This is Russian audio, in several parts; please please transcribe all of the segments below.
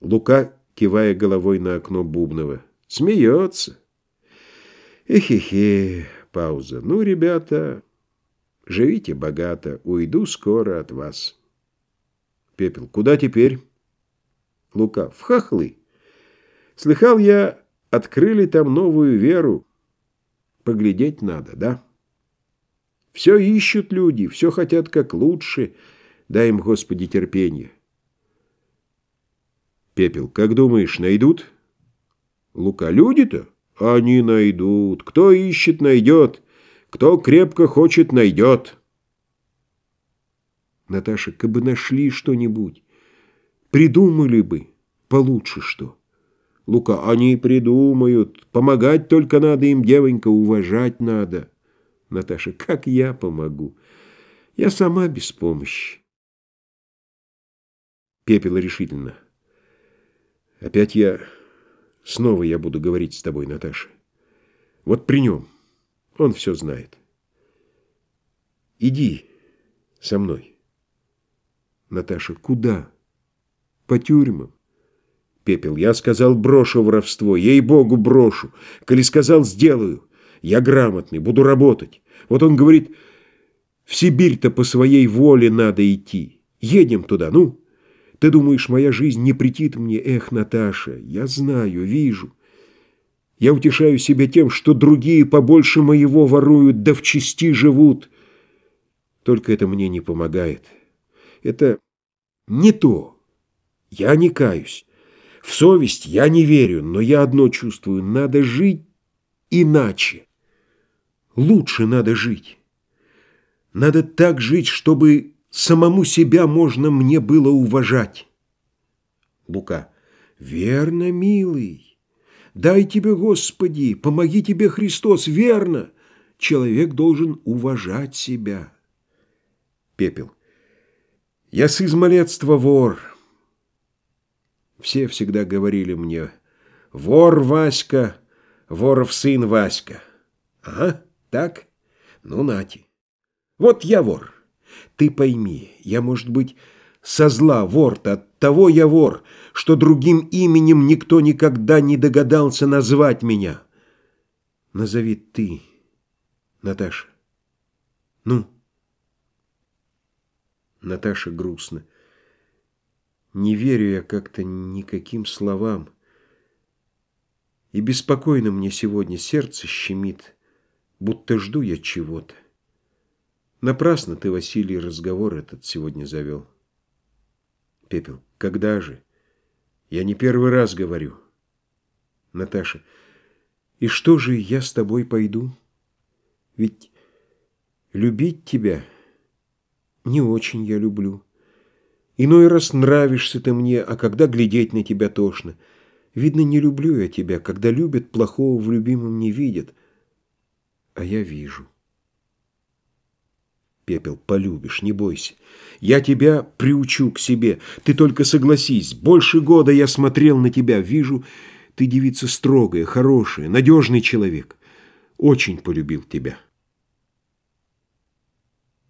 Лука, кивая головой на окно Бубнова. Смеется. Эхе-хе. Пауза. Ну, ребята, живите богато. Уйду скоро от вас. Пепел. Куда теперь? Лука. В хохлы. Слыхал я, открыли там новую веру. Поглядеть надо, да? Все ищут люди, все хотят как лучше. Дай им, Господи, терпение. Пепел. Как думаешь, найдут? Лука. Люди-то? Они найдут. Кто ищет, найдет. Кто крепко хочет, найдет. Наташа, как бы нашли что-нибудь. Придумали бы. Получше что. Лука, они придумают. Помогать только надо им, девонька, уважать надо. Наташа, как я помогу? Я сама без помощи. Пепел решительно. Опять я... Снова я буду говорить с тобой, Наташа. Вот при нем. Он все знает. Иди со мной. Наташа, куда? По тюрьмам. Пепел, я сказал, брошу воровство. Ей-богу, брошу. Коли сказал, сделаю. Я грамотный, буду работать. Вот он говорит, в Сибирь-то по своей воле надо идти. Едем туда, ну. Ты думаешь, моя жизнь не претит мне? Эх, Наташа, я знаю, вижу. Я утешаю себя тем, что другие побольше моего воруют, да в части живут. Только это мне не помогает. Это не то. Я не каюсь. В совесть я не верю, но я одно чувствую. Надо жить иначе. Лучше надо жить. Надо так жить, чтобы Самому себя можно мне было уважать. Лука. Верно, милый. Дай тебе, Господи, помоги тебе, Христос, верно. Человек должен уважать себя. Пепел. Я с измалетства вор. Все всегда говорили мне, вор Васька, воров сын Васька. Ага, так? Ну, нати. Вот я вор. Ты пойми, я, может быть, со зла вор-то, от того я вор, что другим именем никто никогда не догадался назвать меня. Назови ты, Наташа. Ну? Наташа грустно. Не верю я как-то никаким словам. И беспокойно мне сегодня сердце щемит, будто жду я чего-то. Напрасно ты, Василий, разговор этот сегодня завел. Пепел, когда же? Я не первый раз говорю. Наташа, и что же я с тобой пойду? Ведь любить тебя не очень я люблю. Иной раз нравишься ты мне, а когда глядеть на тебя тошно. Видно, не люблю я тебя, когда любят, плохого в любимом не видят. А я вижу. Пепел, полюбишь, не бойся. Я тебя приучу к себе. Ты только согласись. Больше года я смотрел на тебя. Вижу, ты девица строгая, хорошая, надежный человек. Очень полюбил тебя.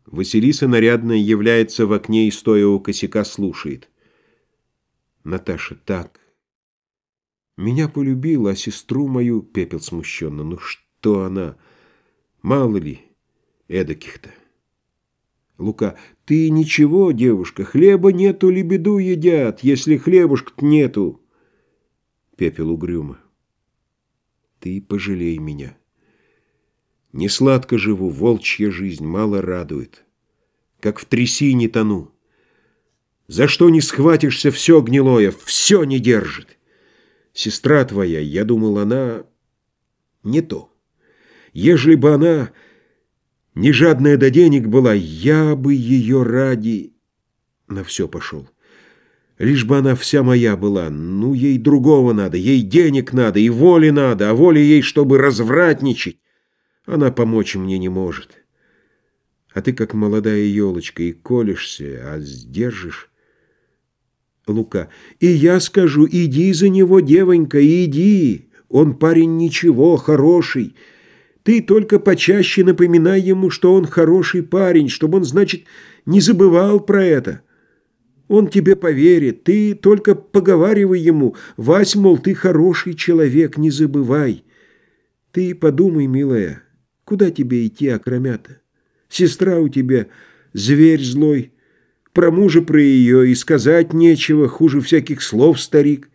Василиса нарядная является в окне и, стоя у косяка, слушает. Наташа, так. Меня полюбила, а сестру мою, Пепел смущенно. Ну что она? Мало ли эдаких-то. Лука. Ты ничего, девушка, хлеба нету, лебеду едят, если хлебушка-то нету. Пепел угрюмо. Ты пожалей меня. Не сладко живу, волчья жизнь мало радует. Как в трясине тону. За что не схватишься, все гнилое, все не держит. Сестра твоя, я думал, она не то. Ежели бы она не жадная до денег была, я бы ее ради... На все пошел. Лишь бы она вся моя была. Ну, ей другого надо, ей денег надо и воли надо, а воли ей, чтобы развратничать. Она помочь мне не может. А ты, как молодая елочка, и колешься, а сдержишь. Лука. И я скажу, иди за него, девонька, иди. Он парень ничего, хороший. Ты только почаще напоминай ему, что он хороший парень, чтобы он, значит, не забывал про это. Он тебе поверит, ты только поговаривай ему. Вась, мол, ты хороший человек, не забывай. Ты подумай, милая, куда тебе идти, окромята? Сестра у тебя зверь злой, про мужа про ее и сказать нечего, хуже всяких слов, старик.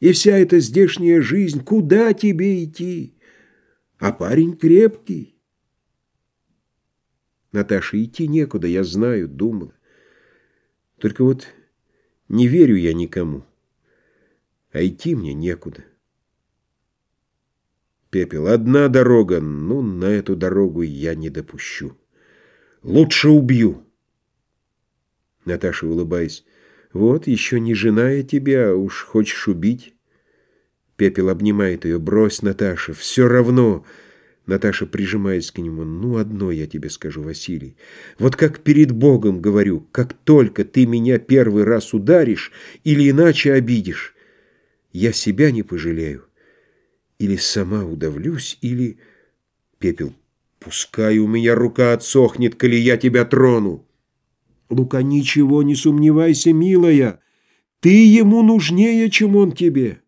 И вся эта здешняя жизнь, куда тебе идти? А парень крепкий. Наташа, идти некуда, я знаю, думала. Только вот не верю я никому, а идти мне некуда. Пепел, одна дорога, ну, на эту дорогу я не допущу. Лучше убью. Наташа, улыбаясь, вот, еще не жена я тебя, уж хочешь убить. Пепел обнимает ее, брось, Наташа, все равно... Наташа, прижимаясь к нему, «Ну, одно я тебе скажу, Василий. Вот как перед Богом говорю, как только ты меня первый раз ударишь или иначе обидишь, я себя не пожалею. Или сама удавлюсь, или...» Пепел, «Пускай у меня рука отсохнет, коли я тебя трону». «Лука, ничего не сомневайся, милая, ты ему нужнее, чем он тебе».